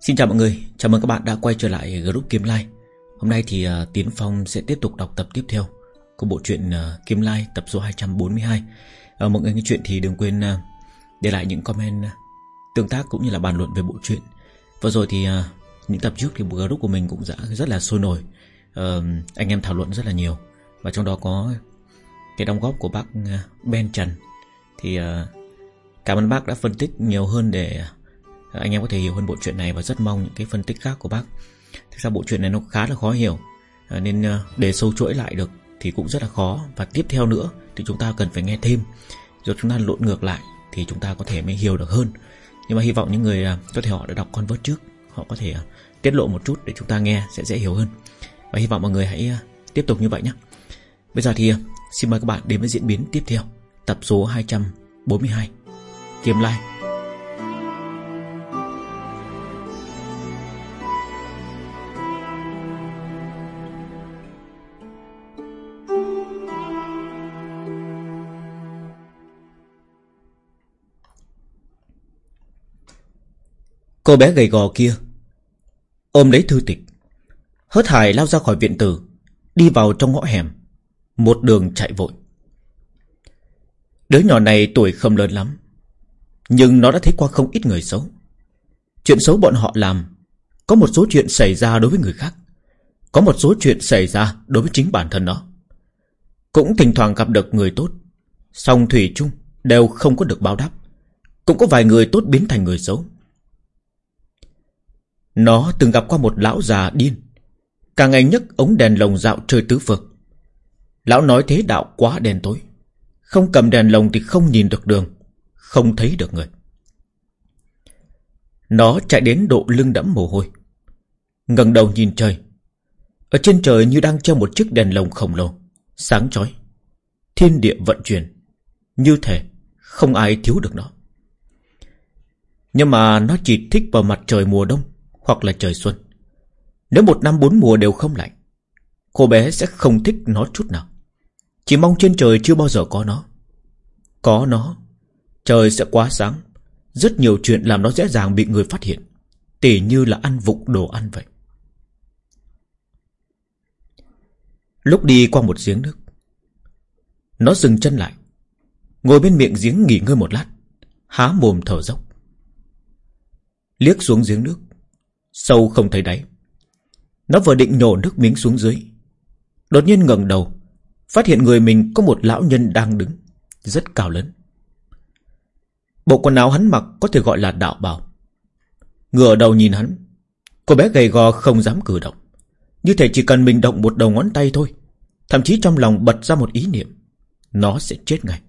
Xin chào mọi người, chào mừng các bạn đã quay trở lại group Kim Lai. Hôm nay thì uh, Tiến Phong sẽ tiếp tục đọc tập tiếp theo Của bộ truyện ờ, uh, Kim Lai tập số 242 uh, ờ, Mọi người nghe chuyện thì đừng quên uh, để lại những comment uh, tương tác cũng như là bàn luận về bộ truyện. Vừa rồi thì uh, những tập trước thì group của mình cũng đã rất là sôi nổi uh, Anh em thảo luận rất là nhiều. Và trong đó có cái đóng góp của bác uh, Ben Trần. Thì uh, cảm ơn bác đã phân tích nhiều hơn để anh em có thể hiểu hơn bộ truyện này và rất mong những cái phân tích khác của bác. Thực ra bộ truyện này nó khá là khó hiểu à, nên à, để sâu chuỗi lại được thì cũng rất là khó và tiếp theo nữa thì chúng ta cần phải nghe thêm rồi chúng ta lộn ngược lại thì chúng ta có thể mới hiểu được hơn. Nhưng mà hy vọng những người à, có thể họ đã đọc con vớt trước, họ có thể tiết lộ một chút để chúng ta nghe sẽ dễ hiểu hơn. Và hy vọng mọi người hãy tiếp tục như vậy nhé. Bây giờ thì xin mời các bạn đến với diễn biến tiếp theo tập số 242 Kiếm Lai Cô bé gầy gò kia. Ôm lấy thư tịch. Hớt hải lao ra khỏi viện tử, Đi vào trong ngõ hẻm. Một đường chạy vội. Đứa nhỏ này tuổi không lớn lắm, Nhưng nó đã thấy qua không ít người xấu. Chuyện xấu bọn họ làm, Có một số chuyện xảy ra đối với người khác, Có một số chuyện xảy ra đối với chính bản thân nó. Cũng thỉnh thoảng gặp được người tốt, Song Thủy chung Đều không có được báo đáp. Cũng có vài người tốt biến thành người xấu nó từng gặp qua một lão già điên. Cả ngày nhấc ống đèn lồng dạo chơi tứ phật. Lão nói thế đạo quá đen tối. Không cầm đèn lồng thì không nhìn được đường, Không thấy được người. Nó chạy đến độ lưng đẫm mồ hôi, ngẩng đầu nhìn trời. Ở trên trời như đang treo một chiếc đèn lồng khổng lồ, Sáng chói. Thiên địa vận chuyển, Như thể không ai thiếu được nó. Nhưng mà nó chỉ thích vào mặt trời mùa đông hoặc là trời xuân. Nếu một năm bốn mùa đều không lạnh, cô bé sẽ không thích nó chút nào. Chỉ mong trên trời chưa bao giờ có nó. Có nó, trời sẽ quá sáng. Rất nhiều chuyện làm nó dễ dàng bị người phát hiện. Tỉ như là ăn vụng đồ ăn vậy. Lúc đi qua một giếng nước, nó dừng chân lại, ngồi bên miệng giếng nghỉ ngơi một lát, há mồm thở dốc. Liếc xuống giếng nước, Sâu không thấy đáy. Nó vừa định nhổ nước miếng xuống dưới. Đột nhiên ngẩng đầu, Phát hiện người mình có một lão nhân đang đứng, Rất cao lớn. Bộ quần áo hắn mặc có thể gọi là đạo bào. Ngửa đầu nhìn hắn, Cô bé gầy gò không dám cử động. Như thể chỉ cần mình động một đầu ngón tay thôi, Thậm chí trong lòng bật ra một ý niệm, Nó sẽ chết ngay.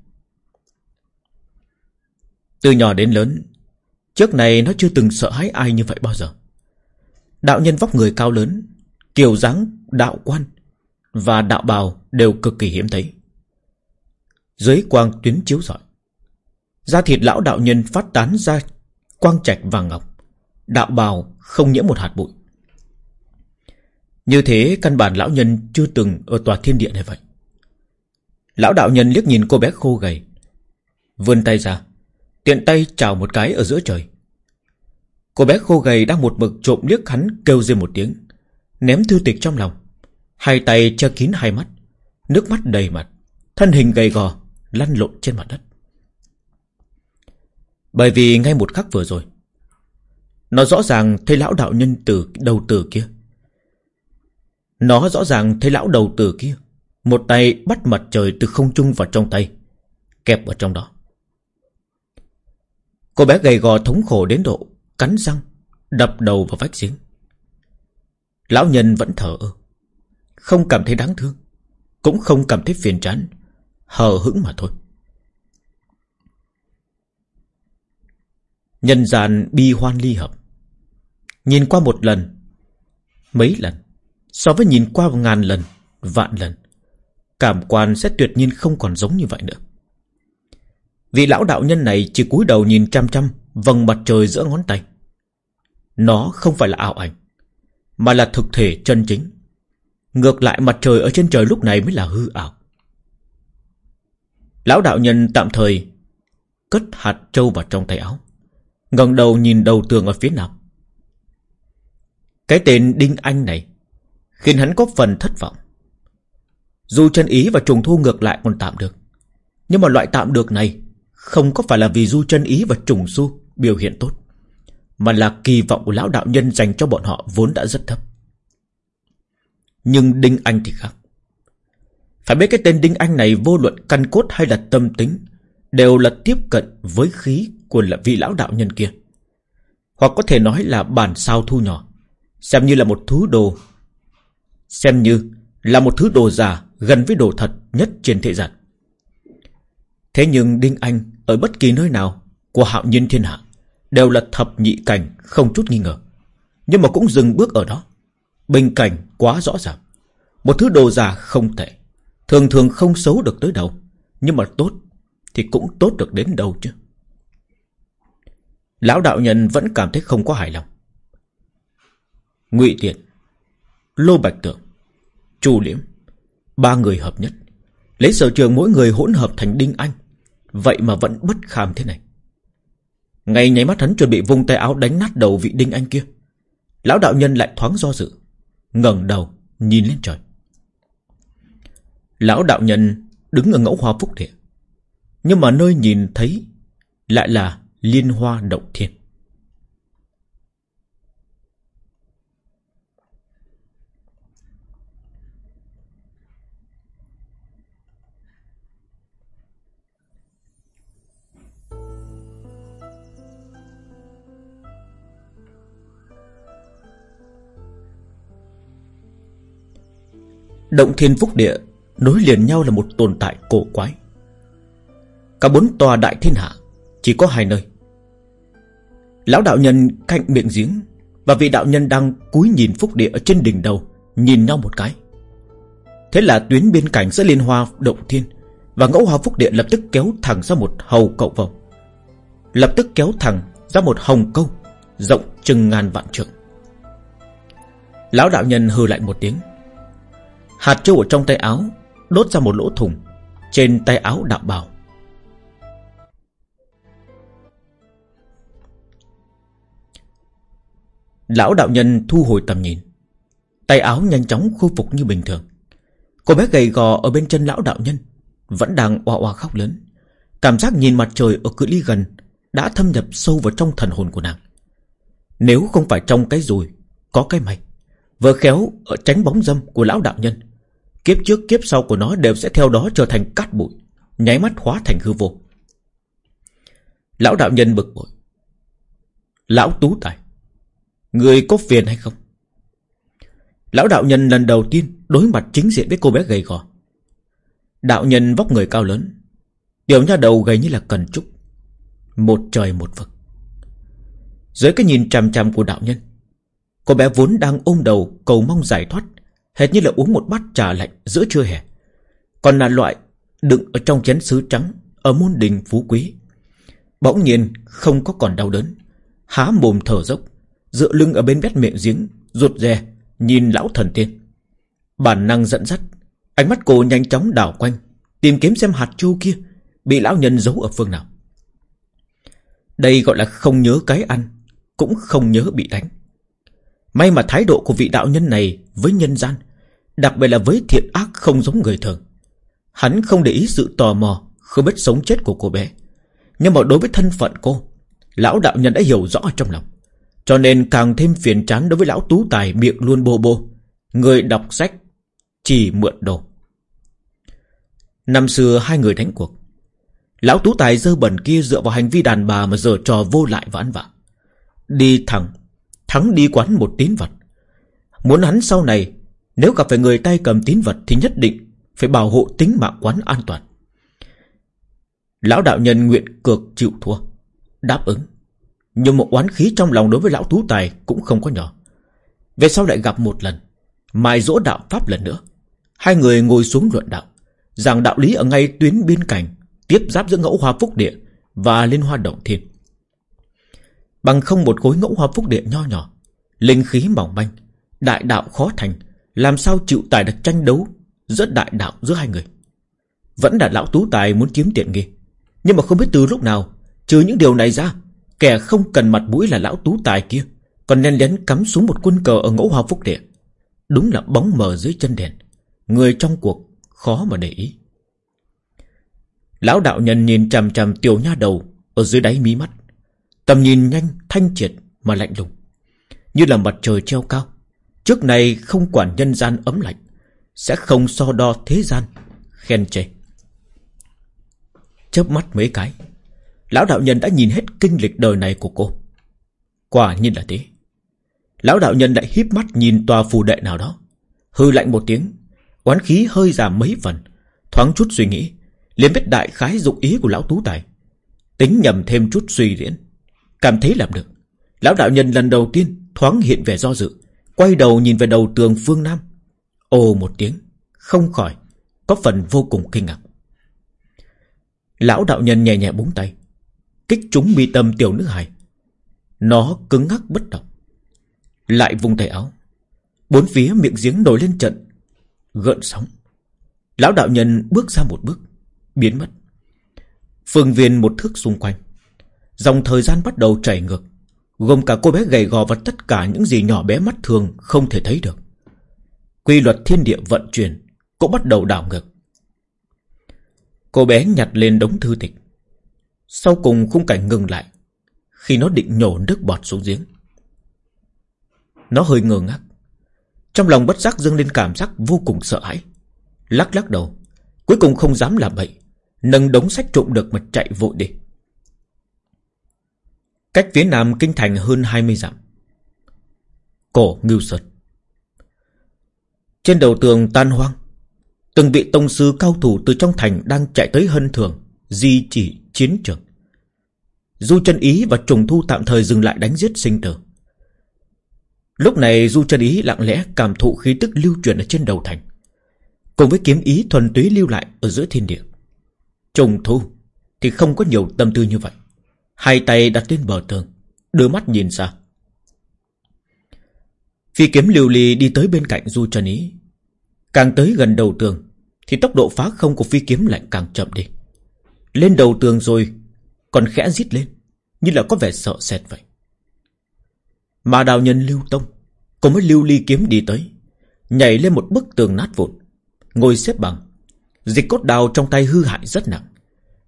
Từ nhỏ đến lớn, Trước này nó chưa từng sợ hãi ai như vậy bao giờ. Đạo nhân vóc người cao lớn Kiều dáng đạo quan Và đạo bào đều cực kỳ hiếm thấy. Dưới quang tuyến chiếu rọi, Da thịt lão đạo nhân phát tán ra Quang trạch vàng ngọc, Đạo bào không nhiễm một hạt bụi. Như thế căn bản lão nhân chưa từng Ở tòa thiên địa này vậy. Lão đạo nhân liếc nhìn cô bé khô gầy, Vươn tay ra, Tiện tay chào một cái ở giữa trời. Cô bé khô gầy đang một mực trộm liếc hắn kêu lên một tiếng, Ném thư tịch trong lòng. Hai tay che kín hai mắt, Nước mắt đầy mặt, Thân hình gầy gò Lăn lộn trên mặt đất. Bởi vì ngay một khắc vừa rồi, Nó rõ ràng thấy lão đạo nhân từ đầu tử kia. Nó rõ ràng thấy lão đầu tử kia, Một tay bắt mặt trời từ không trung vào trong tay, Kẹp ở trong đó. Cô bé gầy gò thống khổ đến độ Cắn răng, Đập đầu vào vách giếng. Lão nhân vẫn thở ơ Không cảm thấy đáng thương, Cũng không cảm thấy phiền chán, Hờ hững mà thôi. Nhân gian bi hoan ly hợp. Nhìn qua một lần, Mấy lần, So với nhìn qua ngàn lần, Vạn lần, Cảm quan sẽ tuyệt nhiên không còn giống như vậy nữa. Vị lão đạo nhân này chỉ cúi đầu nhìn chăm chăm Vầng mặt trời giữa ngón tay nó không phải là ảo ảnh, Mà là thực thể chân chính. Ngược lại mặt trời ở trên trời lúc này mới là hư ảo. Lão đạo nhân tạm thời Cất hạt trâu vào trong tay áo, ngẩng đầu nhìn đầu tường ở phía nào Cái tên Đinh Anh này Khiến hắn có phần thất vọng. Dù chân ý và trùng thu ngược lại còn tạm được, Nhưng mà loại tạm được này Không có phải là vì du chân ý và trùng su Biểu hiện tốt. Mà là kỳ vọng của lão đạo nhân dành cho bọn họ Vốn đã rất thấp. Nhưng Đinh Anh thì khác. Phải biết cái tên Đinh Anh này Vô luận căn cốt hay là tâm tính Đều là tiếp cận với khí Của vị lão đạo nhân kia. Hoặc có thể nói là bản sao thu nhỏ, Xem như là một thứ đồ, Xem như là một thứ đồ giả Gần với đồ thật nhất trên thế gian. Thế nhưng Đinh Anh Ở bất kỳ nơi nào Của hạo nhiên thiên hạ Đều là thập nhị cảnh, không chút nghi ngờ. Nhưng mà cũng dừng bước ở đó. Bình cảnh quá rõ ràng. Một thứ đồ giả không tệ. Thường thường không xấu được tới đâu. Nhưng mà tốt Thì cũng tốt được đến đâu chứ. Lão đạo nhân vẫn cảm thấy không có hài lòng. Ngụy Tiện, Lô Bạch Tượng, Chu Liễm, Ba người hợp nhất. Lấy sở trường mỗi người hỗn hợp thành Đinh Anh. Vậy mà vẫn bất kham thế này. Ngay nháy mắt hắn chuẩn bị vung tay áo đánh nát đầu vị Đinh Anh kia. Lão đạo nhân lại thoáng do dự, ngẩng đầu, nhìn lên trời. Lão đạo nhân đứng ở ngẫu hoa phúc địa, Nhưng mà nơi nhìn thấy Lại là liên hoa động thiên. Động thiên phúc địa, Nối liền nhau là một tồn tại cổ quái. Cả bốn tòa đại thiên hạ, Chỉ có hai nơi. Lão đạo nhân cạnh miệng giếng Và vị đạo nhân đang cúi nhìn phúc địa Ở trên đỉnh đầu, Nhìn nhau một cái. Thế là tuyến biên cảnh giữa liên hoa, động thiên Và ngẫu hoa phúc địa lập tức kéo thẳng ra một hầu cậu vòng Lập tức kéo thẳng ra một hồng câu, Rộng chừng ngàn vạn trượng. Lão đạo nhân hừ lại một tiếng. Hạt châu ở trong tay áo Đốt ra một lỗ thùng Trên tay áo đạo bào Lão đạo nhân thu hồi tầm nhìn, Tay áo nhanh chóng khôi phục như bình thường. Cô bé gầy gò ở bên chân lão đạo nhân Vẫn đang oa oa khóc lớn. Cảm giác nhìn mặt trời ở cự ly gần Đã thâm nhập sâu vào trong thần hồn của nàng. Nếu không phải trong cái rùi Có cái mày Vừa khéo ở tránh bóng dâm của lão đạo nhân Kiếp trước kiếp sau của nó đều sẽ theo đó trở thành cát bụi, Nháy mắt hóa thành hư vô. Lão đạo nhân bực bội. Lão tú tài, Người có phiền hay không? Lão đạo nhân lần đầu tiên Đối mặt chính diện với cô bé gầy gò. Đạo nhân vóc người cao lớn, Tiểu nha đầu gầy như là cần trúc, Một trời một vực. Dưới cái nhìn chằm chằm của đạo nhân, Cô bé vốn đang ôm đầu Cầu mong giải thoát Hệt như là uống một bát trà lạnh giữa trưa hè. Còn là loại đựng ở trong chén sứ trắng Ở môn đình phú quý. Bỗng nhiên không có còn đau đớn, Há mồm thở dốc, Dựa lưng ở bên vét miệng giếng ruột rè, nhìn lão thần tiên. Bản năng dẫn dắt, Ánh mắt cô nhanh chóng đảo quanh, Tìm kiếm xem hạt châu kia Bị lão nhân giấu ở phương nào. Đây gọi là không nhớ cái ăn, Cũng không nhớ bị đánh. May mà thái độ của vị đạo nhân này với nhân gian, đặc biệt là với thiện ác không giống người thường. Hắn không để ý sự tò mò, không biết sống chết của cô bé. Nhưng mà đối với thân phận cô, lão đạo nhân đã hiểu rõ trong lòng. Cho nên càng thêm phiền chán đối với lão tú tài miệng luôn bô bô. Người đọc sách, chỉ mượn đồ. Năm xưa hai người đánh cuộc. Lão tú tài dơ bẩn kia dựa vào hành vi đàn bà mà giờ trò vô lại và ăn vạ. Đi thẳng Thắng đi quán một tín vật. Muốn hắn sau này, Nếu gặp phải người tay cầm tín vật Thì nhất định phải bảo hộ tính mạng quán an toàn. Lão đạo nhân nguyện cược chịu thua. Đáp ứng. Nhưng một oán khí trong lòng đối với lão tú tài Cũng không có nhỏ. Về sau lại gặp một lần Mai dỗ đạo pháp lần nữa. Hai người ngồi xuống luận đạo Rằng đạo lý ở ngay tuyến biên cảnh, Tiếp giáp giữa ngẫu hoa phúc địa Và liên hoa động thiên. Bằng không một khối ngẫu hoa phúc địa nho nhỏ, Linh khí mỏng manh, Đại đạo khó thành, Làm sao chịu tài được tranh đấu Giữa đại đạo giữa hai người? Vẫn là lão tú tài muốn chiếm tiện nghi, Nhưng mà không biết từ lúc nào, Trừ những điều này ra, Kẻ không cần mặt mũi là lão tú tài kia, Còn nên lén cắm xuống một quân cờ ở ngẫu hoa phúc địa. Đúng là bóng mờ dưới chân đèn, Người trong cuộc khó mà để ý. Lão đạo nhân nhìn chằm chằm tiểu nha đầu Ở dưới đáy mí mắt. Tầm nhìn nhanh, thanh triệt mà lạnh lùng, Như là mặt trời treo cao. Trước này không quản nhân gian ấm lạnh, Sẽ không so đo thế gian Khen chê. Chớp mắt mấy cái, Lão đạo nhân đã nhìn hết kinh lịch đời này của cô. Quả nhiên là thế. Lão đạo nhân lại híp mắt nhìn tòa phù đệ nào đó, Hư lạnh một tiếng, Oán khí hơi giảm mấy phần, Thoáng chút suy nghĩ, liền biết đại khái dụng ý của lão tú tài, Tính nhầm thêm chút suy diễn. Cảm thấy làm được. Lão đạo nhân lần đầu tiên thoáng hiện vẻ do dự, Quay đầu nhìn về đầu tường phương Nam. Ồ một tiếng, Không khỏi, Có phần vô cùng kinh ngạc. Lão đạo nhân nhẹ nhẹ búng tay, Kích trúng mi tâm tiểu nữ hài. Nó cứng ngắc bất động, Lại vùng tay áo. Bốn phía miệng giếng nổi lên trận, Gợn sóng. Lão đạo nhân bước ra một bước, Biến mất. Phương viên một thước xung quanh Dòng thời gian bắt đầu chảy ngược, Gồm cả cô bé gầy gò và tất cả những gì nhỏ bé mắt thường không thể thấy được. Quy luật thiên địa vận chuyển Cũng bắt đầu đảo ngược. Cô bé nhặt lên đống thư tịch. Sau cùng khung cảnh ngừng lại Khi nó định nhổ nước bọt xuống giếng. Nó hơi ngơ ngác. Trong lòng bất giác dâng lên cảm giác vô cùng sợ hãi. Lắc lắc đầu, Cuối cùng không dám làm bậy, Nâng đống sách trộm được mà chạy vội đi. Cách phía nam kinh thành hơn 20 dặm. Cổ Ngưu Sơn. Trên đầu tường tan hoang, Từng vị tông sư cao thủ từ trong thành Đang chạy tới hân thường, Di chỉ chiến trường. Du chân ý và trùng thu tạm thời dừng lại đánh giết sinh tử. Lúc này Du chân ý lặng lẽ cảm thụ khí tức lưu truyền ở trên đầu thành, Cùng với kiếm ý thuần túy lưu lại ở giữa thiên địa. Trùng thu Thì không có nhiều tâm tư như vậy. Hai tay đặt lên bờ tường, Đưa mắt nhìn ra. Phi kiếm liều ly đi tới bên cạnh Du Trần ý. Càng tới gần đầu tường, Thì tốc độ phá không của phi kiếm lại càng chậm đi. Lên đầu tường rồi, Còn khẽ rít lên, Như là có vẻ sợ sệt vậy. Mà đào nhân lưu tông cũng mới lưu ly kiếm đi tới, Nhảy lên một bức tường nát vụn, Ngồi xếp bằng. Dịch cốt đào trong tay hư hại rất nặng.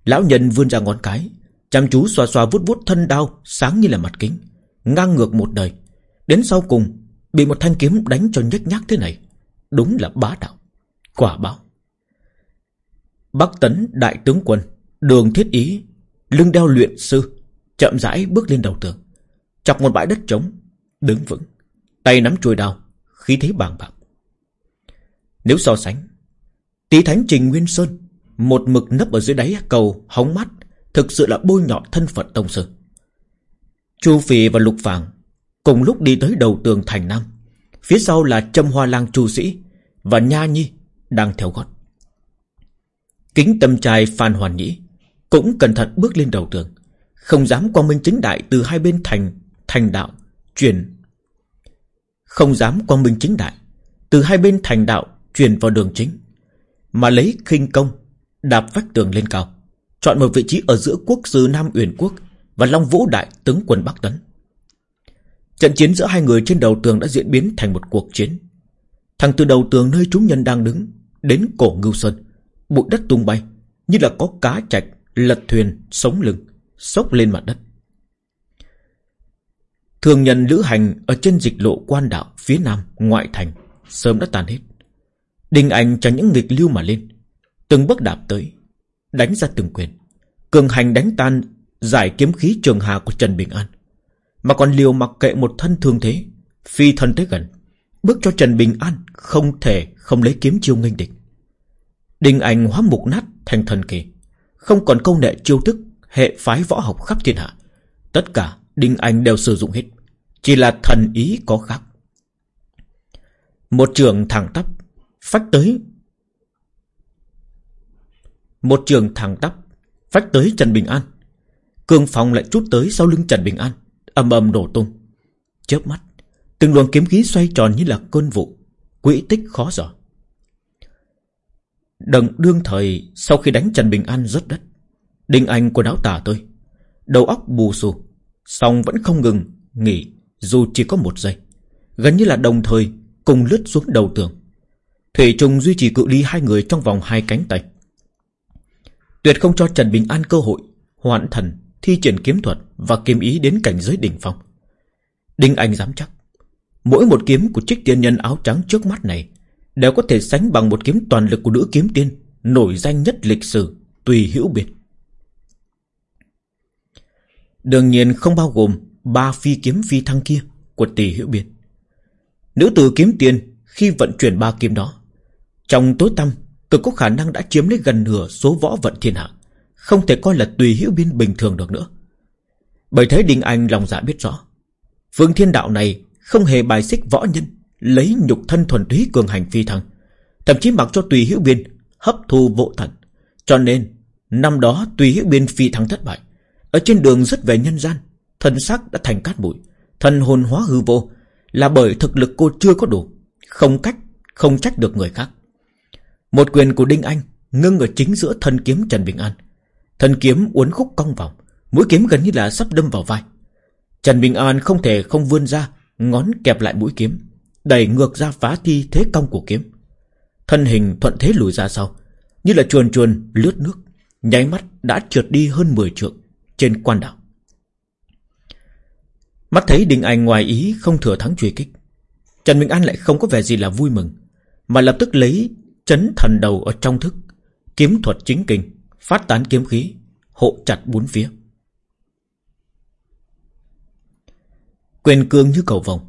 Lão nhân vươn ra ngón cái Chăm chú xoa xoa vút vút thân đao Sáng như là mặt kính, Ngang ngược một đời. Đến sau cùng, Bị một thanh kiếm đánh cho nhếch nhác thế này. Đúng là bá đạo, Quả báo. Bắc tấn đại tướng quân, Đường thiết ý, Lưng đeo luyện sư, Chậm rãi bước lên đầu tường. Chọc một bãi đất trống, Đứng vững, Tay nắm chuôi đao, Khí thế bàng bạc. Nếu so sánh Tí thánh trình Nguyên Sơn, Một mực nấp ở dưới đáy cầu, hóng mắt Thực sự là bôi nhọ thân phận tông sư. Chu Phi và Lục Phàng Cùng lúc đi tới đầu tường thành Nam. Phía sau là Trâm Hoa Lang Chu Sĩ Và Nha Nhi đang theo gót. Kính tâm trai Phan Hoàn Nhĩ Cũng cẩn thận bước lên đầu tường, Không dám quang minh chính đại từ hai bên thành Thành đạo, Truyền. Không dám quang minh chính đại Từ hai bên thành đạo, Truyền vào đường chính, Mà lấy khinh công Đạp vách tường lên cao. Chọn một vị trí ở giữa quốc sư Nam Uyển Quốc Và Long Vũ Đại tướng quân Bắc Tấn Trận chiến giữa hai người trên đầu tường đã diễn biến thành một cuộc chiến. Thằng từ đầu tường nơi chúng nhân đang đứng, đến cổ ngưu sơn, bụi đất tung bay, như là có cá chạch, lật thuyền, sống lưng, sốc lên mặt đất. Thường nhân lữ hành ở trên dịch lộ quan đạo phía nam, ngoại thành, sớm đã tan hết. Đình ảnh chẳng những nghịch lưu mà lên, từng bước đạp tới, đánh ra từng quyền, cường hành đánh tan giải kiếm khí trường hà của Trần Bình An. Mà còn liều mặc kệ một thân thương thế Phi thân tới gần Bước cho Trần Bình An Không thể không lấy kiếm chiêu nghênh địch. Đình ảnh hóa mục nát thành thần kỳ Không còn công nệ chiêu thức Hệ phái võ học khắp thiên hạ. Tất cả Đinh Anh đều sử dụng hết Chỉ là thần ý có khác. Một trường thẳng tắp Phách tới một trường thẳng tắp, Phách tới Trần Bình An. Cường phòng lại chút tới sau lưng Trần Bình An âm âm đổ tung. Chớp mắt, từng luồng kiếm khí xoay tròn như là cơn vụ, quỹ tích khó dò. Đằng đương thời sau khi đánh trần bình an rớt đất đinh anh của đáo tả tôi, đầu óc bù xù, song vẫn không ngừng nghỉ Dù chỉ có một giây, Gần như là đồng thời Cùng lướt xuống đầu tường. Thủy trùng duy trì cự ly hai người trong vòng hai cánh tay. Tuyệt không cho Trần Bình An cơ hội Hoãn thần Thi triển kiếm thuật Và kiếm ý đến cảnh giới đỉnh phong. Đinh Anh dám chắc, Mỗi một kiếm của trích tiên nhân áo trắng trước mắt này Đều có thể sánh bằng một kiếm toàn lực của nữ kiếm tiên Nổi danh nhất lịch sử, Tùy hữu biệt. Đương nhiên không bao gồm Ba phi kiếm phi thăng kia Của tỷ hữu biệt. Nữ tử kiếm tiên khi vận chuyển ba kiếm đó, Trong tối tâm Cực có khả năng đã chiếm lấy gần nửa số võ vận thiên hạ. Không thể coi là tùy hữu biên bình thường được nữa. Bởi thế Đinh Anh lòng dạ biết rõ, Phương thiên đạo này Không hề bài xích võ nhân, Lấy nhục thân thuần túy cường hành phi thăng, Thậm chí mặc cho tùy hữu biên Hấp thu vô thần Cho nên, Năm đó tùy hữu biên phi thăng thất bại. Ở trên đường rất về nhân gian, Thân xác đã thành cát bụi Thần hồn hóa hư vô, Là bởi thực lực cô chưa có đủ, Không cách, Không trách được người khác. Một quyền của Đinh Anh Ngưng ở chính giữa thân kiếm Trần Bình An. Thân kiếm uốn khúc cong vòng, Mũi kiếm gần như là sắp đâm vào vai. Trần Bình An không thể không vươn ra, Ngón kẹp lại mũi kiếm, Đẩy ngược ra phá thi thế cong của kiếm. Thân hình thuận thế lùi ra sau, Như là chuồn chuồn lướt nước, Nháy mắt đã trượt đi hơn 10 trượng Trên quan đảo. Mắt thấy Đinh Anh ngoài ý không thừa thắng truy kích, Trần Bình An lại không có vẻ gì là vui mừng, Mà lập tức lấy chấn thần đầu ở trong thức, Kiếm thuật chính kinh, Phát tán kiếm khí, Hộ chặt bốn phía. Quyền cương như cầu vòng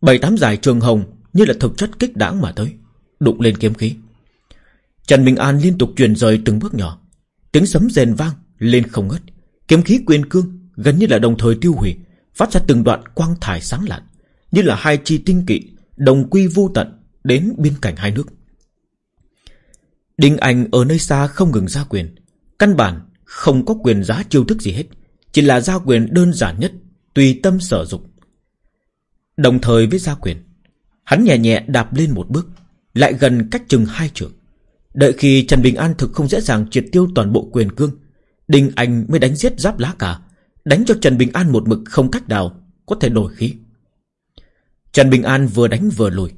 Bảy tám giải trường hồng Như là thực chất kích đãng mà tới, Đụng lên kiếm khí. Trần minh An liên tục truyền rời từng bước nhỏ. Tiếng sấm rền vang lên không ngớt. Kiếm khí quyền cương gần như là đồng thời tiêu hủy, Phát ra từng đoạn quang thải sáng lạn, Như là hai chi tinh kỵ Đồng quy vô tận đến biên cảnh hai nước. Đinh Anh ở nơi xa không ngừng ra quyền. Căn bản không có quyền giá chiêu thức gì hết, Chỉ là gia quyền đơn giản nhất, Tùy tâm sở dục Đồng thời với gia quyền, Hắn nhẹ nhẹ đạp lên một bước, Lại gần cách chừng hai trường Đợi khi Trần Bình An thực không dễ dàng triệt tiêu toàn bộ quyền cương, Đinh Anh mới đánh giết giáp lá cả Đánh cho Trần Bình An một mực không cách nào Có thể đổi khí. Trần Bình An vừa đánh vừa lùi.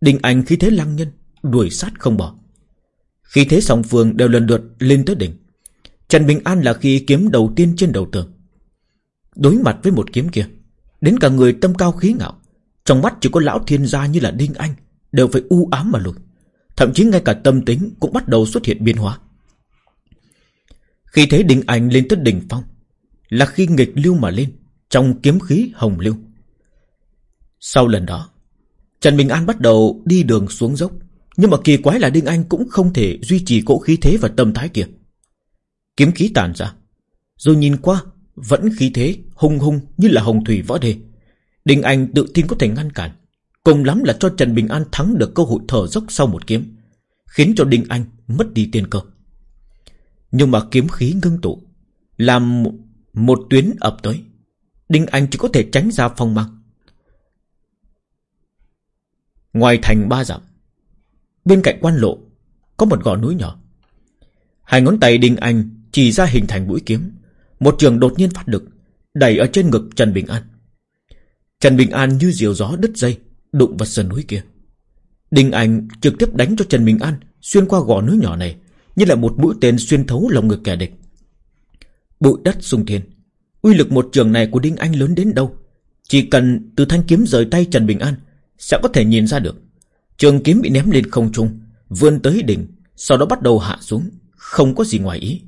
Đinh Anh khí thế lăng nhân, Đuổi sát không bỏ. Khi thế song phương đều lần lượt lên tới đỉnh. Trần Bình An là khi kiếm đầu tiên trên đầu tường. Đối mặt với một kiếm kia, Đến cả người tâm cao khí ngạo, Trong mắt chỉ có lão thiên gia như là Đinh Anh, Đều phải u ám mà lùi. Thậm chí ngay cả tâm tính cũng bắt đầu xuất hiện biến hóa. Khi thế Đinh Anh lên tới đỉnh phong, Là khi nghịch lưu mà lên, Trong kiếm khí hồng lưu. Sau lần đó, Trần Bình An bắt đầu đi đường xuống dốc. Nhưng mà kỳ quái là Đinh Anh cũng không thể Duy trì cỗ khí thế và tâm thái kia. Kiếm khí tàn ra. Rồi nhìn qua, Vẫn khí thế hung hung như là hồng thủy võ đề Đinh Anh tự tin có thể ngăn cản. Cùng lắm là cho Trần Bình An thắng được cơ hội thở dốc sau một kiếm, Khiến cho Đinh Anh mất đi tiên cơ. Nhưng mà kiếm khí ngưng tụ, Làm một tuyến ập tới. Đinh Anh chỉ có thể tránh ra phong mang. Ngoài thành ba dặm Bên cạnh quan lộ, Có một gò núi nhỏ. Hai ngón tay Đinh Anh chỉ ra hình thành mũi kiếm. Một trường đột nhiên phát lực, Đẩy ở trên ngực Trần Bình An. Trần Bình An như diều gió đứt dây, Đụng vào sườn núi kia. Đinh Anh trực tiếp đánh cho Trần Bình An Xuyên qua gò núi nhỏ này, Như là một mũi tên xuyên thấu lòng ngực kẻ địch. Bụi đất sung thiên. Uy lực một trường này của Đinh Anh lớn đến đâu? Chỉ cần từ thanh kiếm rời tay Trần Bình An, Sẽ có thể nhìn ra được. Trường kiếm bị ném lên không trung, Vươn tới đỉnh, Sau đó bắt đầu hạ xuống, Không có gì ngoài ý.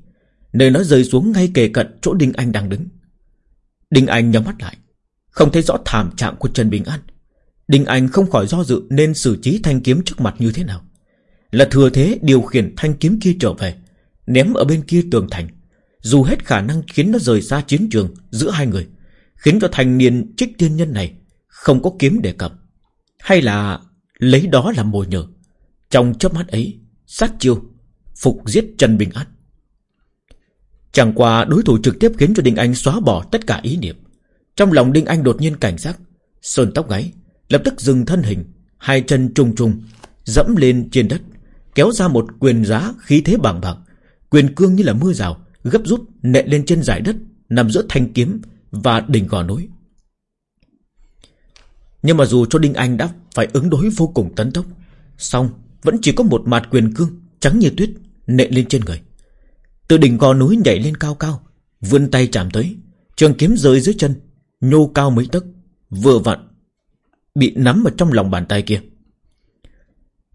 Nơi nó rơi xuống ngay kề cận chỗ Đinh Anh đang đứng. Đinh Anh nhắm mắt lại, Không thấy rõ thảm trạng của Trần Bình An. Đinh Anh không khỏi do dự Nên xử trí thanh kiếm trước mặt như thế nào. Là thừa thế điều khiển thanh kiếm kia trở về, Ném ở bên kia tường thành. Dù hết khả năng khiến nó rời xa chiến trường Giữa hai người, Khiến cho thành niên trích tiên nhân này Không có kiếm đề cập Hay là lấy đó làm mồi nhờ. Trong chớp mắt ấy, Sát chiêu, Phục giết Trần Bình An Chẳng qua đối thủ trực tiếp khiến cho Đinh Anh xóa bỏ tất cả ý niệm. Trong lòng Đinh Anh đột nhiên cảnh giác, Sơn tóc gáy, Lập tức dừng thân hình, Hai chân trùng trùng, Dẫm lên trên đất, Kéo ra một quyền giá khí thế bằng bạc, Quyền cương như là mưa rào, Gấp rút nệ lên trên giải đất, Nằm giữa thanh kiếm và đỉnh gò núi. Nhưng mà dù cho Đinh Anh đã phải ứng đối vô cùng tấn tốc Xong vẫn chỉ có một mặt quyền cương Trắng như tuyết nện lên trên người. Từ đỉnh gò núi nhảy lên cao cao, Vươn tay chạm tới, Trường kiếm rơi dưới chân, Nhô cao mấy tấc, Vừa vặn Bị nắm ở trong lòng bàn tay kia.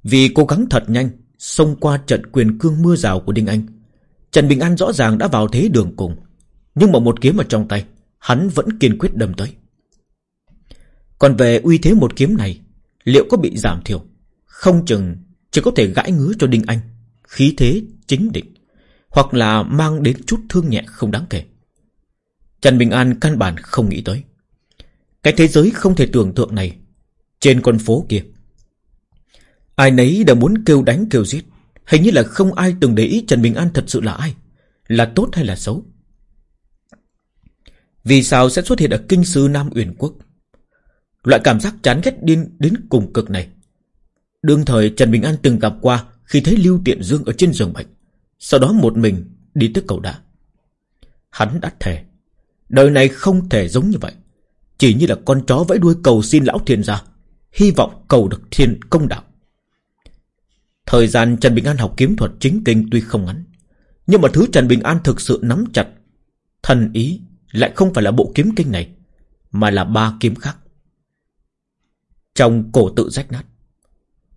Vì cố gắng thật nhanh, Xông qua trận quyền cương mưa rào của Đinh Anh, Trần Bình An rõ ràng đã vào thế đường cùng, Nhưng mà một kiếm ở trong tay, Hắn vẫn kiên quyết đâm tới. Còn về uy thế một kiếm này, Liệu có bị giảm thiểu? Không chừng chỉ có thể gãi ngứa cho Đinh Anh. Khí thế chính định, Hoặc là mang đến chút thương nhẹ không đáng kể. Trần Bình An căn bản không nghĩ tới. Cái thế giới không thể tưởng tượng này Trên con phố kia. Ai nấy đều muốn kêu đánh kêu giết. Hình như là không ai từng để ý Trần Bình An thật sự là ai, Là tốt hay là xấu. Vì sao sẽ xuất hiện ở kinh sư Nam Uyển Quốc? Loại cảm giác chán ghét điên đến cùng cực này. Đương thời Trần Bình An từng gặp qua Khi thấy Lưu Tiện Dương ở trên giường bệnh, Sau đó một mình đi tới cầu đá. Hắn đã thề, Đời này không thể giống như vậy. Chỉ như là con chó vẫy đuôi cầu xin lão thiên gia, Hy vọng cầu được thiên công đạo. Thời gian Trần Bình An học kiếm thuật chính kinh tuy không ngắn, Nhưng mà thứ Trần Bình An thực sự nắm chặt, Thần ý lại không phải là bộ kiếm kinh này, Mà là ba kiếm khác. Trong cổ tự rách nát.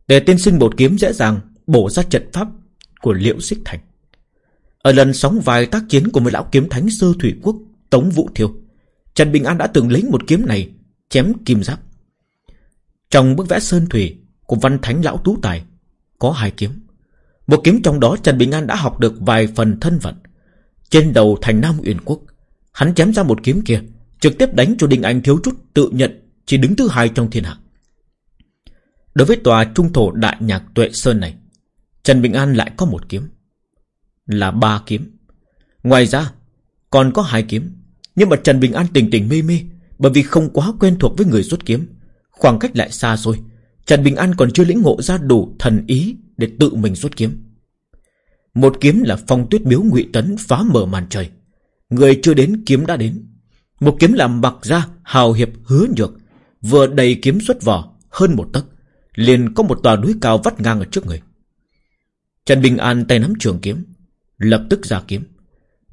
Để tiên sinh một kiếm dễ dàng Bổ ra trận pháp của Liễu Xích Thành. Ở lần sóng vài tác chiến của một lão kiếm thánh sơ thủy quốc Tống Vũ Thiêu, Trần Bình An đã từng lấy một kiếm này Chém kim giáp. Trong bức vẽ sơn thủy Của văn thánh lão tú tài Có hai kiếm. Một kiếm trong đó Trần Bình An đã học được vài phần thân vận Trên đầu thành Nam Uyển Quốc, Hắn chém ra một kiếm kia, Trực tiếp đánh cho Đinh Anh thiếu chút tự nhận Chỉ đứng thứ hai trong thiên hạ. Đối với tòa trung thổ đại nhạc tuệ sơn này, Trần Bình An lại có một kiếm, Là ba kiếm. Ngoài ra, còn có hai kiếm. Nhưng mà Trần Bình An tình tình mê mê, Bởi vì không quá quen thuộc với người rút kiếm, Khoảng cách lại xa rồi Trần Bình An còn chưa lĩnh ngộ ra đủ thần ý Để tự mình rút kiếm. Một kiếm là phong tuyết miếu ngụy tấn Phá mở màn trời. Người chưa đến, kiếm đã đến. Một kiếm là mặc ra hào hiệp, hứa nhược, Vừa đầy kiếm xuất vỏ Hơn một tấc liền có một tòa núi cao vắt ngang ở trước người. Trần Bình An tay nắm trường kiếm, Lập tức ra kiếm.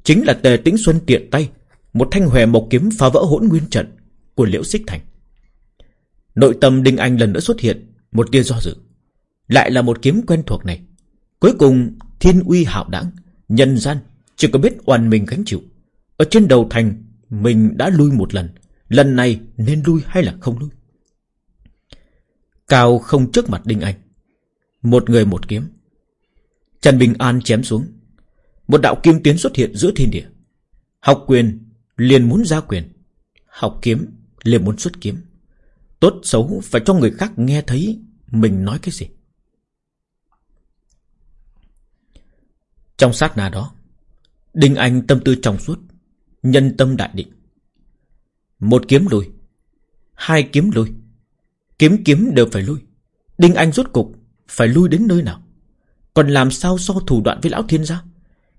Chính là Tề Tĩnh Xuân tiện tay, Một thanh hòe mộc kiếm phá vỡ hỗn nguyên trận Của Liễu Xích Thành. Nội tâm Đinh Anh lần nữa xuất hiện Một tia do dự. Lại là một kiếm quen thuộc này. Cuối cùng, thiên uy hạo đẳng Nhân gian chỉ có biết oan mình gánh chịu. Ở trên đầu thành, Mình đã lui một lần. Lần này nên lui hay là không lui? Cao không trước mặt Đinh Anh. Một người một kiếm. Trần Bình An chém xuống. Một đạo kim tiến xuất hiện giữa thiên địa. Học quyền liền muốn ra quyền. Học kiếm liền muốn xuất kiếm. Tốt xấu phải cho người khác nghe thấy Mình nói cái gì. Trong sát na đó, Đinh Anh tâm tư trong suốt, Nhân tâm đại định. Một kiếm lùi, Hai kiếm lùi Kiếm kiếm đều phải lui. Đinh Anh rốt cục Phải lui đến nơi nào? Còn làm sao so thủ đoạn với lão thiên gia?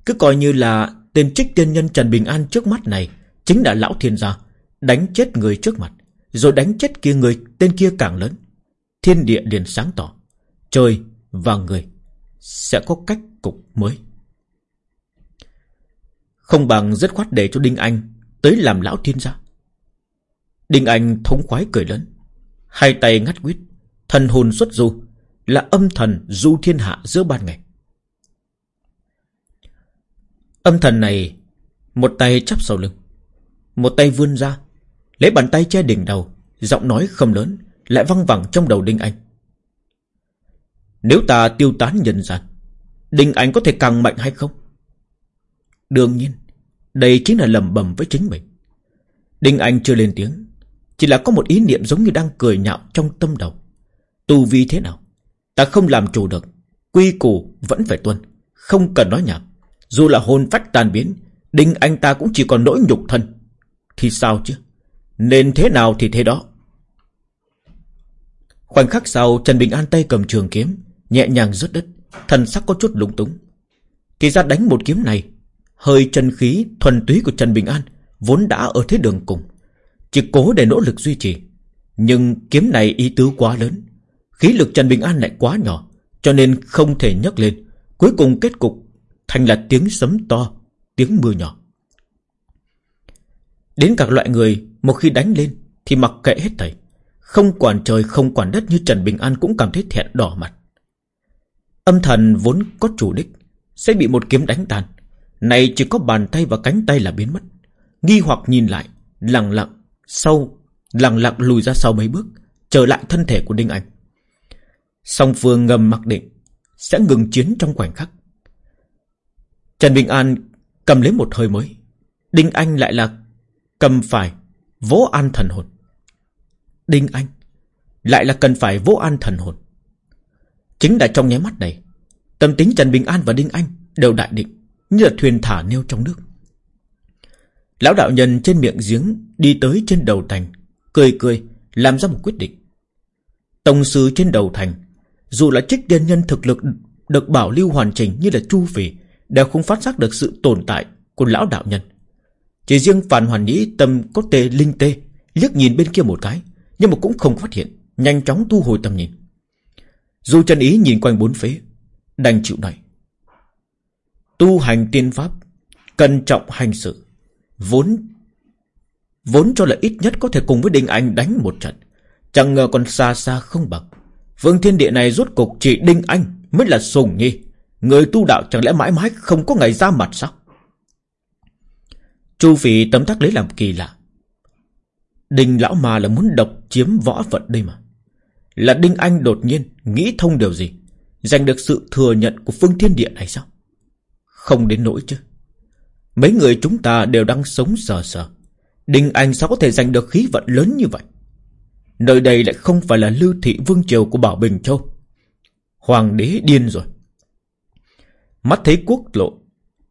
Cứ coi như là tên trích tiên nhân Trần Bình An trước mắt này Chính là lão thiên gia, Đánh chết người trước mặt, Rồi đánh chết kia người, tên kia càng lớn. Thiên địa liền sáng tỏ, Trời và người Sẽ có cách cục mới. Không bằng rất khoát để cho Đinh Anh Tới làm lão thiên gia. Đinh Anh thống khoái cười lớn. Hai tay ngắt quýt, Thần hồn xuất du, Là âm thần du thiên hạ giữa ban ngày. Âm thần này, Một tay chắp sau lưng, Một tay vươn ra, Lấy bàn tay che đỉnh đầu, Giọng nói không lớn, Lại văng vẳng trong đầu Đinh Anh. Nếu ta tiêu tán nhân gian, Đinh Anh có thể càng mạnh hay không? Đương nhiên, Đây chính là lầm bầm với chính mình. Đinh Anh chưa lên tiếng chỉ là có một ý niệm giống như đang cười nhạo trong tâm đầu. Tu vi thế nào? Ta không làm chủ được. Quy củ vẫn phải tuân. Không cần nói nhảm. Dù là hồn phách tan biến, Đinh anh ta cũng chỉ còn nỗi nhục thân. Thì sao chứ? Nên thế nào thì thế đó. Khoảnh khắc sau, Trần Bình An tay cầm trường kiếm, Nhẹ nhàng rớt đất. Thần sắc có chút lúng túng. Thì ra đánh một kiếm này, Hơi chân khí thuần túy của Trần Bình An Vốn đã ở thế đường cùng. Chỉ cố để nỗ lực duy trì. Nhưng kiếm này ý tứ quá lớn. Khí lực Trần Bình An lại quá nhỏ, Cho nên không thể nhấc lên. Cuối cùng kết cục Thành là tiếng sấm to, Tiếng mưa nhỏ. Đến các loại người Một khi đánh lên Thì mặc kệ hết thảy Không quản trời, không quản đất như Trần Bình An Cũng cảm thấy thẹn đỏ mặt. Âm thần vốn có chủ đích, Sẽ bị một kiếm đánh tan. Này chỉ có bàn tay và cánh tay là biến mất. Nghi hoặc nhìn lại, Lặng lặng sau, Lặng lặng lùi ra sau mấy bước, Trở lại thân thể của Đinh Anh. Song phương ngầm mặc định Sẽ ngừng chiến trong khoảnh khắc. Trần Bình An cầm lấy một hơi mới. Đinh Anh lại là cầm phải vỗ an thần hồn. Đinh Anh lại là cần phải vỗ an thần hồn. Chính là trong nháy mắt này, Tâm tính Trần Bình An và Đinh Anh Đều đại định, Như là thuyền thả neo trong nước. Lão đạo nhân trên miệng giếng Đi tới trên đầu thành, Cười cười, làm ra một quyết định. Tông sư trên đầu thành, Dù là trích tiên nhân thực lực Được bảo lưu hoàn chỉnh như là chu phỉ, Đều không phát giác được sự tồn tại Của lão đạo nhân. Chỉ riêng Phản Hoàn Nhĩ tâm có tê linh tê, Liếc nhìn bên kia một cái, Nhưng mà cũng không phát hiện, Nhanh chóng thu hồi tầm nhìn. Dù chân ý nhìn quanh bốn phía, Đành chịu này Tu hành tiên pháp Cẩn trọng hành sự. Vốn Vốn cho là ít nhất có thể cùng với Đinh Anh đánh một trận. Chẳng ngờ còn xa xa không bằng. Vương thiên địa này rốt cục chỉ Đinh Anh Mới là sùng nhi Người tu đạo chẳng lẽ mãi mãi không có ngày ra mặt sao? Chu Phỉ tấm tắc lấy làm kỳ lạ. Đinh lão mà là muốn độc chiếm võ vận đây mà. Là Đinh Anh đột nhiên Nghĩ thông điều gì? Giành được sự thừa nhận của phương thiên địa này sao? Không đến nỗi chứ. Mấy người chúng ta đều đang sống sờ sờ. Đinh Anh sao có thể giành được khí vận lớn như vậy? Nơi đây lại không phải là lưu thị vương triều của Bảo Bình Châu. Hoàng đế điên rồi. Mắt thấy quốc lộ,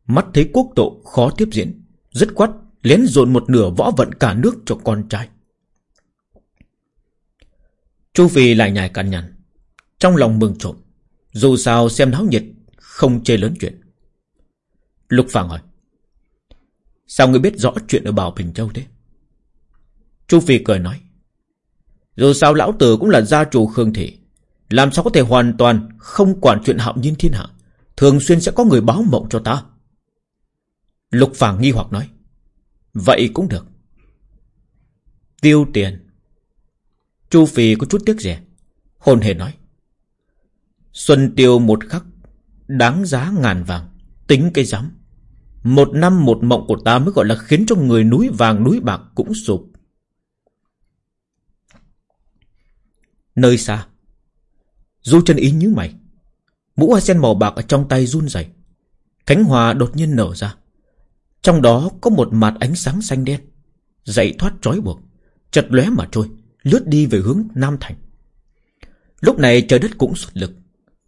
Mắt thấy quốc độ khó tiếp diễn Rất quát lén dồn một nửa võ vận cả nước cho con trai. Chu Phi lại nhài cằn nhằn, Trong lòng mừng trộm, Dù sao xem náo nhiệt, Không chê lớn chuyện. Lục Phàng hỏi Sao ngươi biết rõ chuyện ở Bảo Bình Châu thế? Chu Phi cười nói, Dù sao lão tử cũng là gia chủ Khương Thị, Làm sao có thể hoàn toàn Không quản chuyện hạo nhiên thiên hạ, Thường xuyên sẽ có người báo mộng cho ta? Lục Phàng nghi hoặc nói, Vậy cũng được. Tiêu tiền. Chu Phi có chút tiếc rẻ, Hồn hề nói, Xuân tiêu một khắc, Đáng giá ngàn vàng, Tính cái giám. Một năm một mộng của ta mới gọi là khiến cho người núi vàng núi bạc cũng sụp. Nơi xa, Du chân ý như mày. Mũ hoa sen màu bạc ở trong tay run rẩy. Cánh hoa đột nhiên nở ra. Trong đó có một mặt ánh sáng xanh đen, Dậy thoát trói buộc, Chật lóe mà trôi, Lướt đi về hướng Nam Thành. Lúc này trời đất cũng xuất lực.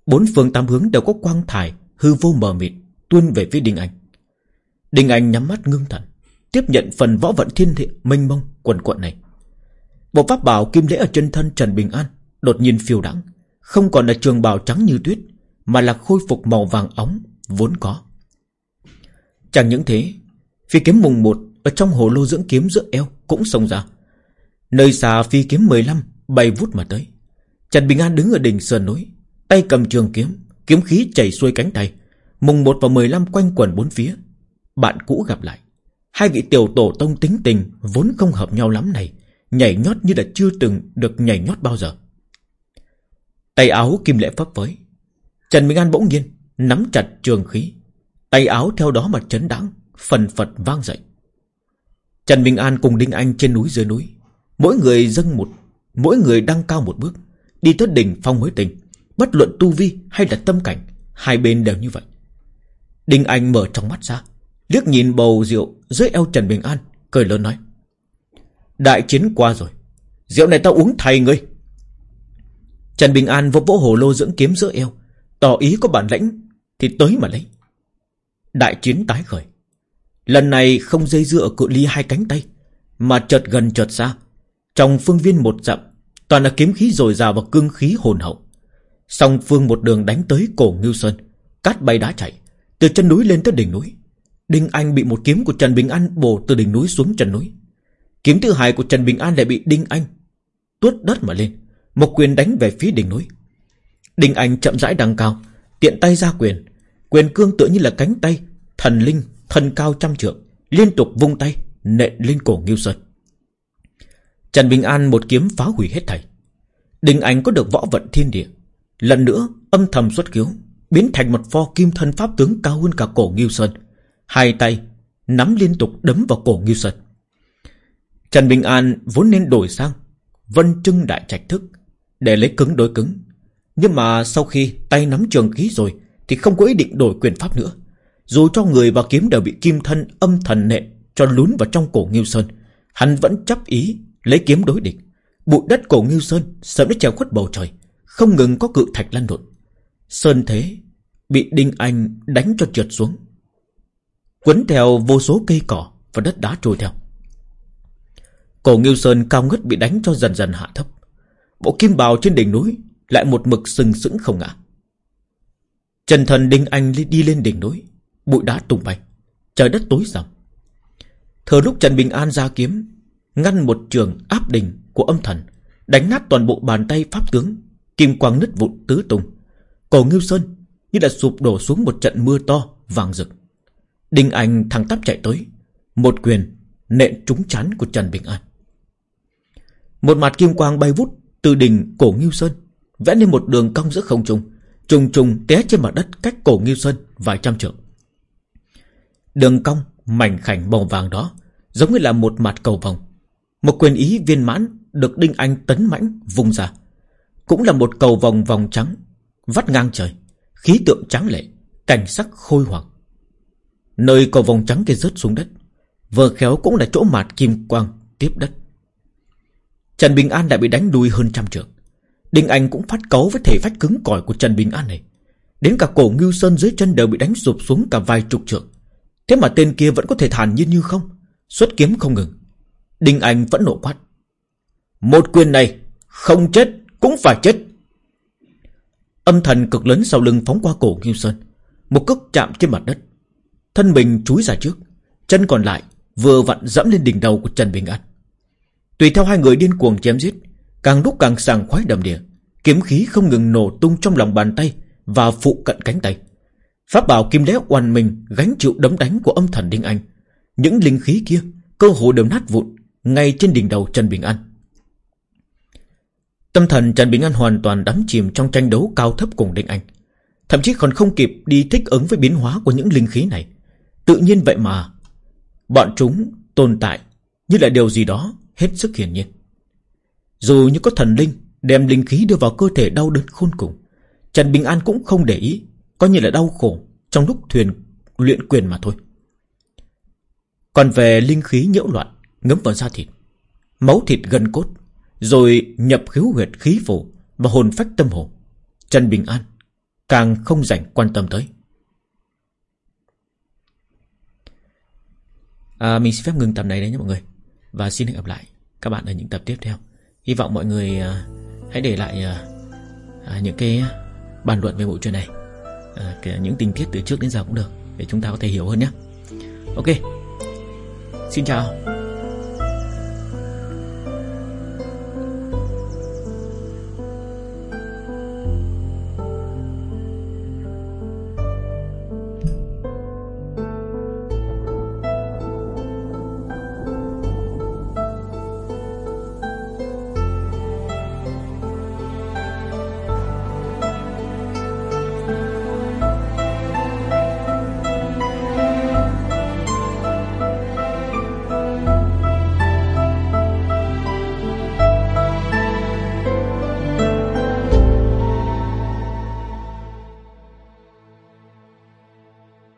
Bốn phương tám hướng đều có quang thải Hư vô mờ mịt, Tuôn về phía Đinh Anh. Đinh Anh nhắm mắt ngưng thần, Tiếp nhận phần võ vận thiên thị mênh mông quần quận này. Bộ pháp bảo kim lễ ở chân thân Trần Bình An Đột nhiên phiêu đắng Không còn là trường bào trắng như tuyết, mà là khôi phục màu vàng óng Vốn có. Chẳng những thế, Phi kiếm mùng một Ở trong hồ lô dưỡng kiếm giữa eo cũng xông ra. Nơi xa phi kiếm 15 Bay vút mà tới. Trần Bình An đứng ở đỉnh sườn núi, Tay cầm trường kiếm Kiếm khí chảy xuôi cánh tay, Mùng 1 và 15 quanh quẩn bốn phía. Bạn cũ gặp lại. Hai vị tiểu tổ tông tính tình Vốn không hợp nhau lắm này, Nhảy nhót như là chưa từng được nhảy nhót bao giờ. Tay áo kim lệ phấp với Trần Minh An bỗng nhiên Nắm chặt trường khí. Tay áo theo đó mà chấn đáng, Phần phật vang dậy. Trần Minh An cùng Đinh Anh trên núi dưới núi. Mỗi người dâng một, Mỗi người đăng cao một bước, Đi tới đỉnh phong mới tình Bất luận tu vi hay là tâm cảnh, Hai bên đều như vậy. Đinh Anh mở trong mắt ra liếc nhìn bầu rượu dưới eo Trần Bình An, Cười lớn nói. Đại chiến qua rồi, Rượu này tao uống thay ngươi. Trần Bình An vỗ vỗ hồ lô dưỡng kiếm giữa eo, Tỏ ý có bản lãnh Thì tới mà lấy. Đại chiến tái khởi. Lần này không dây dựa cự ly hai cánh tay, Mà chợt gần chợt xa. Trong phương viên một dặm, Toàn là kiếm khí dồi dào và cương khí hồn hậu. Song phương một đường đánh tới cổ Ngưu Sơn, Cát bay đá chạy, Từ chân núi lên tới đỉnh núi. Đinh Anh bị một kiếm của Trần Bình An bổ từ đỉnh núi xuống chân núi. Kiếm thứ hai của Trần Bình An lại bị Đinh Anh Tuốt đất mà lên Một quyền đánh về phía đỉnh núi. Đinh Anh chậm rãi đằng cao Tiện tay ra quyền. Quyền cương tựa như là cánh tay Thần linh, thân cao trăm trượng Liên tục vung tay, nện lên cổ Ngưu Sơn. Trần Bình An một kiếm phá hủy hết thảy. Đinh Anh có được võ vận thiên địa. Lần nữa âm thầm xuất kiếu, Biến thành một pho kim thân pháp tướng cao hơn cả cổ Ngưu Sơn. Hai tay Nắm liên tục đấm vào cổ Nghiêu Sơn. Trần Bình An vốn nên đổi sang Vân trưng đại trạch thức Để lấy cứng đối cứng. Nhưng mà sau khi tay nắm trường khí rồi Thì không có ý định đổi quyền pháp nữa. Dù cho người và kiếm đều bị kim thân âm thần nệ Cho lún vào trong cổ Nghiêu Sơn, Hắn vẫn chấp ý Lấy kiếm đối địch. Bụi đất cổ Nghiêu Sơn sớm đã treo khuất bầu trời, Không ngừng có cự thạch lăn lộn. Sơn thế Bị Đinh Anh đánh cho trượt xuống. Quấn theo vô số cây cỏ Và đất đá trôi theo. Cổ Nghiêu Sơn cao ngất bị đánh cho dần dần hạ thấp. Bộ kim bào trên đỉnh núi Lại một mực sừng sững không ngã. Trần thần Đinh Anh đi lên đỉnh núi, Bụi đá tung bay, Trời đất tối sầm. Thừa lúc Trần Bình An ra kiếm, Ngăn một trường áp đỉnh của âm thần, Đánh nát toàn bộ bàn tay pháp tướng, Kim quang nứt vụn tứ tung. Cổ Ngưu Sơn như đã sụp đổ xuống một trận mưa to vàng rực. Đinh Anh thẳng tắp chạy tới. Một quyền nện trúng chán của Trần Bình An. Một mặt kim quang bay vút Từ đỉnh cổ Ngưu Sơn, Vẽ nên một đường cong giữa không trung, Trùng trùng té trên mặt đất cách cổ Ngưu Sơn Vài trăm trượng. Đường cong, mảnh khảnh màu vàng đó Giống như là một mặt cầu vòng Một quyền ý viên mãn Được Đinh Anh tấn mãnh vùng ra. Cũng là một cầu vòng vòng trắng, Vắt ngang trời, Khí tượng trắng lệ, Cảnh sắc khôi hoàng Nơi cầu vòng trắng kia rớt xuống đất. Vừa khéo cũng là chỗ mạt kim quang Tiếp đất. Trần Bình An đã bị đánh đuôi hơn trăm trượng. Đinh Anh cũng phát cấu với thể phách cứng cỏi của Trần Bình An này. Đến cả cổ ngưu sơn dưới chân đều bị đánh sụp xuống cả vài chục trượng. Thế mà tên kia vẫn có thể thản nhiên như không? Xuất kiếm không ngừng. Đinh Anh vẫn nộ quát. Một quyền này Không chết, cũng phải chết. Âm thần cực lớn sau lưng phóng qua cổ ngưu sơn. Một cước chạm trên mặt đất. Thân mình chúi ra trước, Chân còn lại vừa vặn dẫm lên đỉnh đầu của Trần Bình An. Tùy theo hai người điên cuồng chém giết, Càng lúc càng sàng khoái đầm đìa, Kiếm khí không ngừng nổ tung trong lòng bàn tay Và phụ cận cánh tay. Pháp bảo kim đế oằn mình Gánh chịu đấm đánh của âm thần Đinh Anh. Những linh khí kia, Cơ hồ đều nát vụn Ngay trên đỉnh đầu Trần Bình An. Tâm thần Trần Bình An hoàn toàn đắm chìm Trong tranh đấu cao thấp cùng Đinh Anh. Thậm chí còn không kịp đi thích ứng với biến hóa Của những linh khí này Tự nhiên vậy mà. Bọn chúng tồn tại Như là điều gì đó hết sức hiển nhiên. Dù như có thần linh Đem linh khí đưa vào cơ thể đau đớn khôn cùng, Trần Bình An cũng không để ý, Coi như là đau khổ Trong lúc thuyền luyện quyền mà thôi. Còn về linh khí nhiễu loạn, Ngấm vào da thịt, Máu thịt gần cốt, Rồi nhập khiếu huyệt khí phổ Và hồn phách tâm hồ Trần Bình An Càng không dành quan tâm tới. À, Mình xin phép ngừng tập này đấy nhé mọi người. Và xin hẹn gặp lại các bạn ở những tập tiếp theo. Hy vọng mọi người à, hãy để lại à, à, những cái bàn luận về bộ truyện này. À, Những tình tiết từ trước đến giờ cũng được Để chúng ta có thể hiểu hơn nhé. Ok. Xin chào.